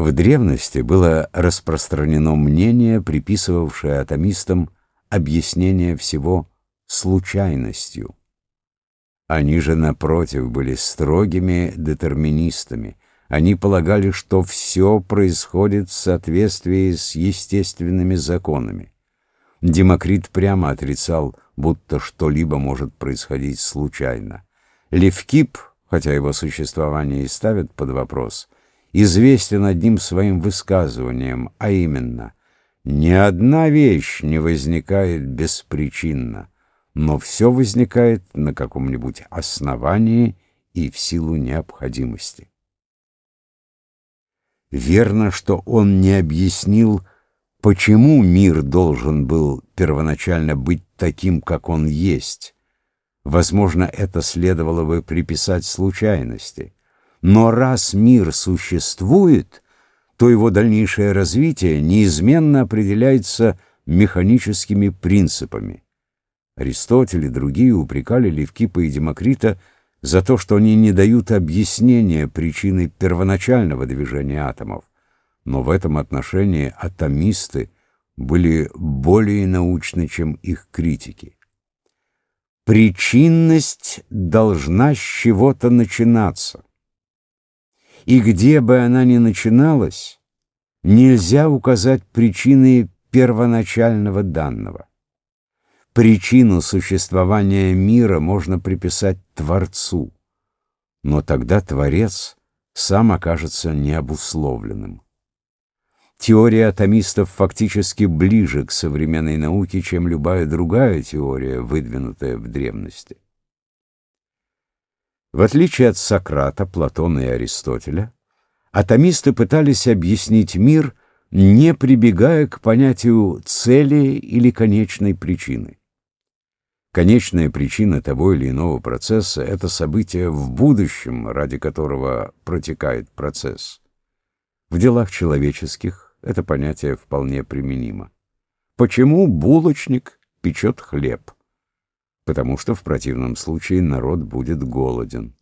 В древности было распространено мнение, приписывавшее атомистам объяснение всего случайностью. Они же, напротив, были строгими детерминистами. Они полагали, что все происходит в соответствии с естественными законами. Демокрит прямо отрицал, будто что-либо может происходить случайно. Левкип, хотя его существование и ставят под вопрос, известен одним своим высказыванием, а именно «Ни одна вещь не возникает беспричинно, но все возникает на каком-нибудь основании и в силу необходимости». Верно, что он не объяснил, почему мир должен был первоначально быть таким, как он есть. Возможно, это следовало бы приписать случайности. Но раз мир существует, то его дальнейшее развитие неизменно определяется механическими принципами. Аристотель и другие упрекали Левкипа и Демокрита за то, что они не дают объяснения причины первоначального движения атомов. Но в этом отношении атомисты были более научны, чем их критики. Причинность должна с чего-то начинаться. И где бы она ни начиналась, нельзя указать причины первоначального данного. Причину существования мира можно приписать Творцу, но тогда Творец сам окажется необусловленным. Теория атомистов фактически ближе к современной науке, чем любая другая теория, выдвинутая в древности. В отличие от Сократа, Платона и Аристотеля, атомисты пытались объяснить мир, не прибегая к понятию цели или конечной причины. Конечная причина того или иного процесса — это событие в будущем, ради которого протекает процесс. В делах человеческих это понятие вполне применимо. Почему булочник печет хлеб? Потому что в противном случае народ будет голоден.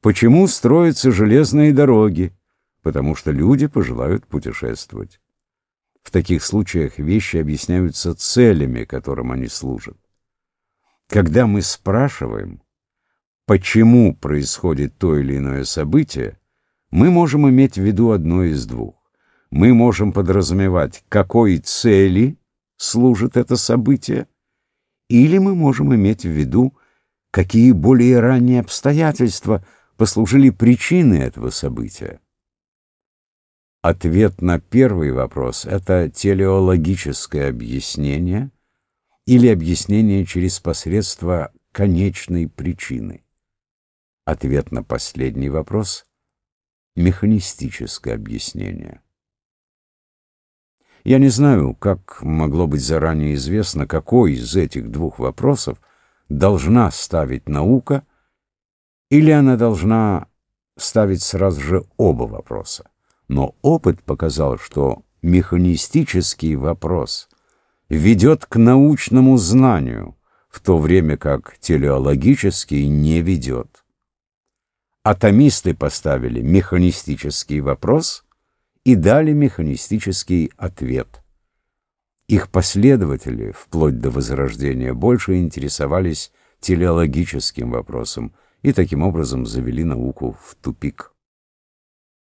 Почему строятся железные дороги? Потому что люди пожелают путешествовать. В таких случаях вещи объясняются целями, которым они служат. Когда мы спрашиваем, почему происходит то или иное событие, мы можем иметь в виду одно из двух. Мы можем подразумевать, какой цели служит это событие, или мы можем иметь в виду, какие более ранние обстоятельства послужили причиной этого события. Ответ на первый вопрос — это телеологическое объяснение или объяснение через посредство конечной причины. Ответ на последний вопрос — механистическое объяснение. Я не знаю, как могло быть заранее известно, какой из этих двух вопросов должна ставить наука, или она должна ставить сразу же оба вопроса. Но опыт показал, что механистический вопрос ведет к научному знанию, в то время как телеологический не ведет. Атомисты поставили механистический вопрос — и дали механистический ответ. Их последователи, вплоть до Возрождения, больше интересовались телеологическим вопросом и таким образом завели науку в тупик.